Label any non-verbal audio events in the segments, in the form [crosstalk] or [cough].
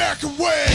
American way.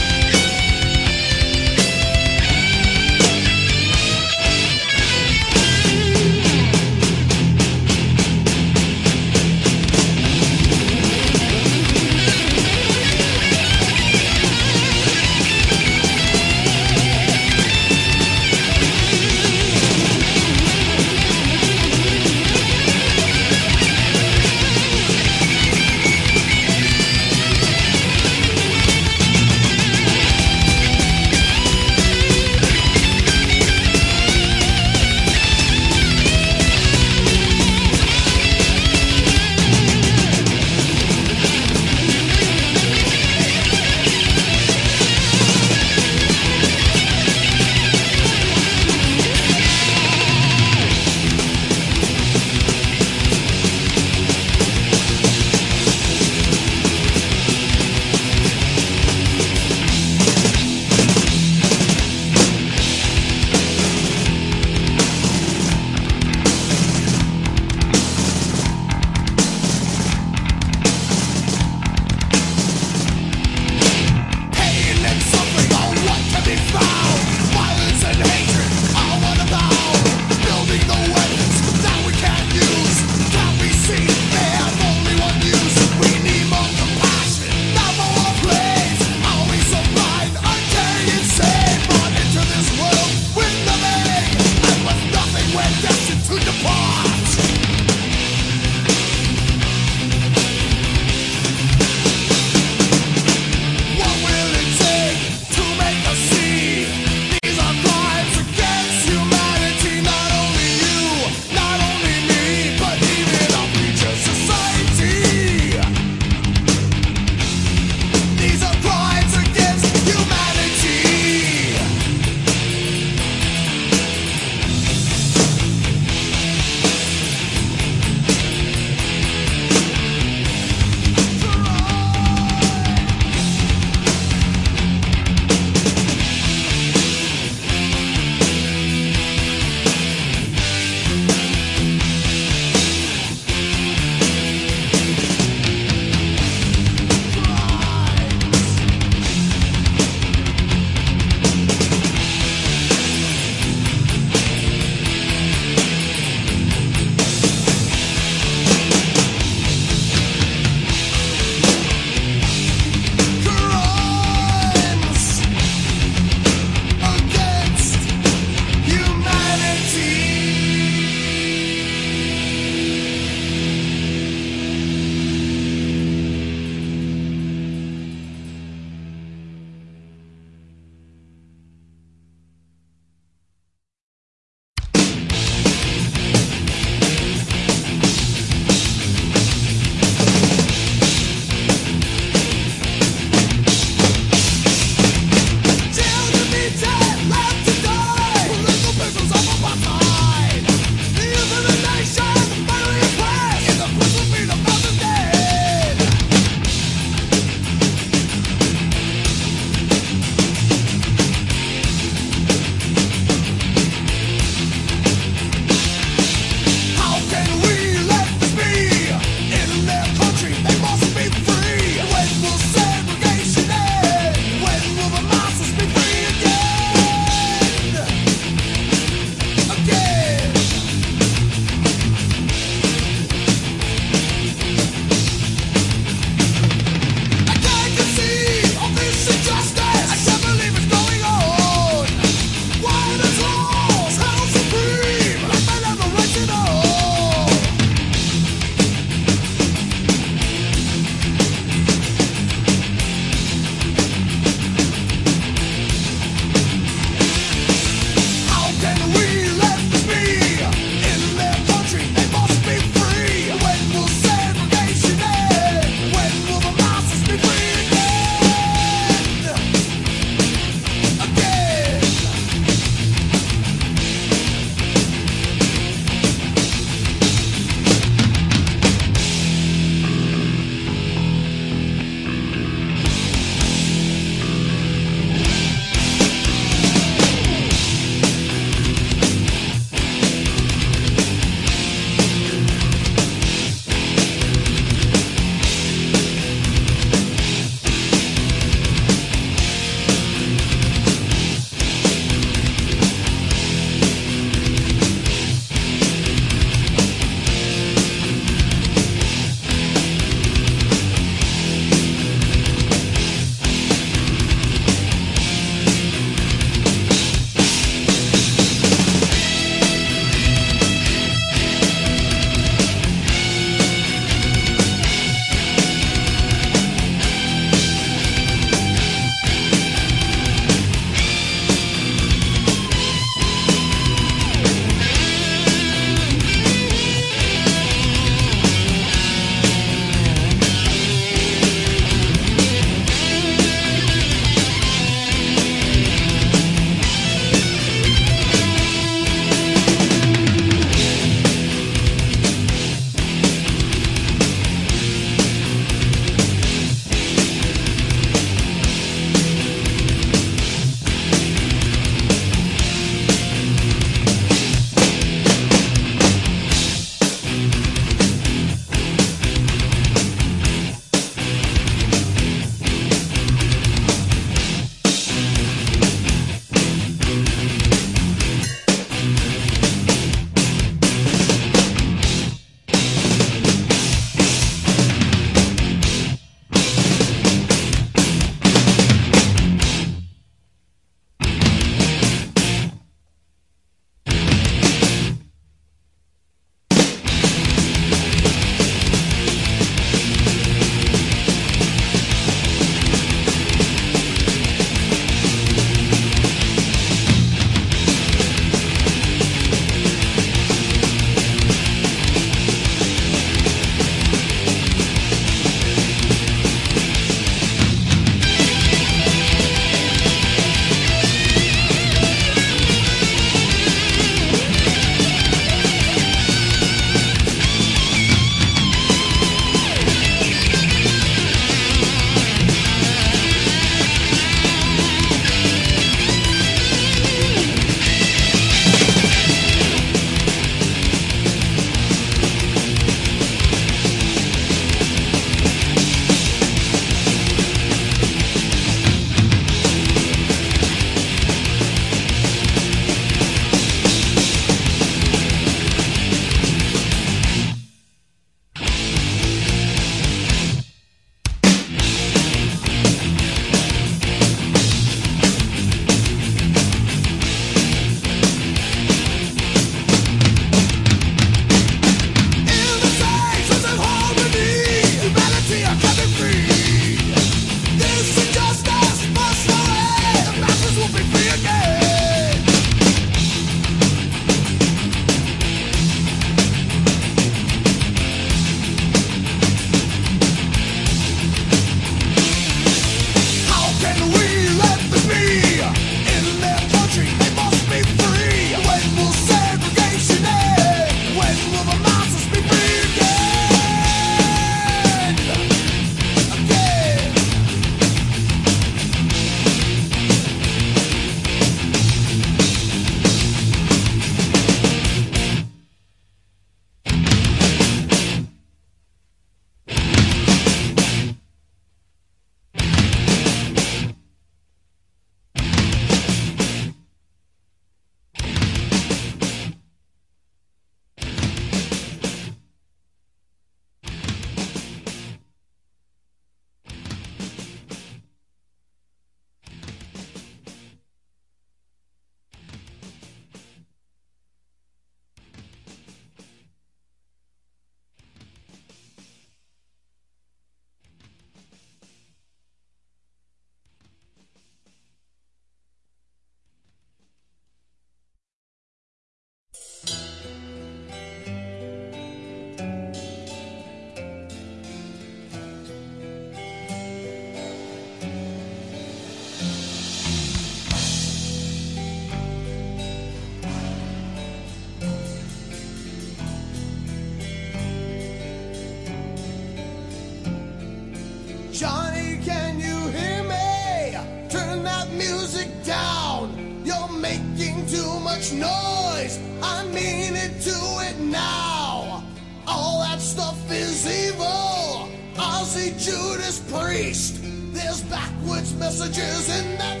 much noise. I mean it, do it now. All that stuff is evil. Ozzy Judas Priest. There's backwards messages in that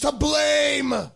to blame.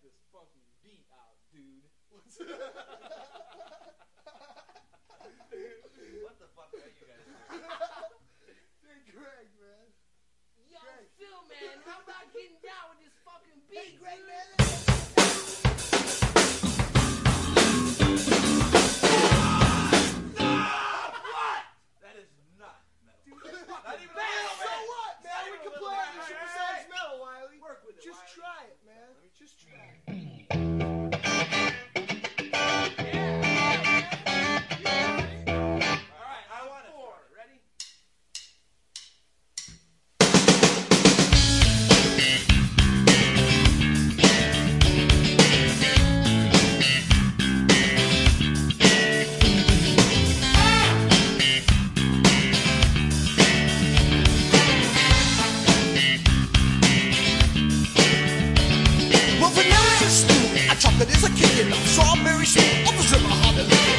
this fucking beat out, dude. [laughs] what the fuck are you guys doing? Dude, Greg, man. Yo, Greg. Phil, man, how about getting down with this fucking beat? Hey, Greg, man. that is a king in the strawberry shade of the river Honolulu.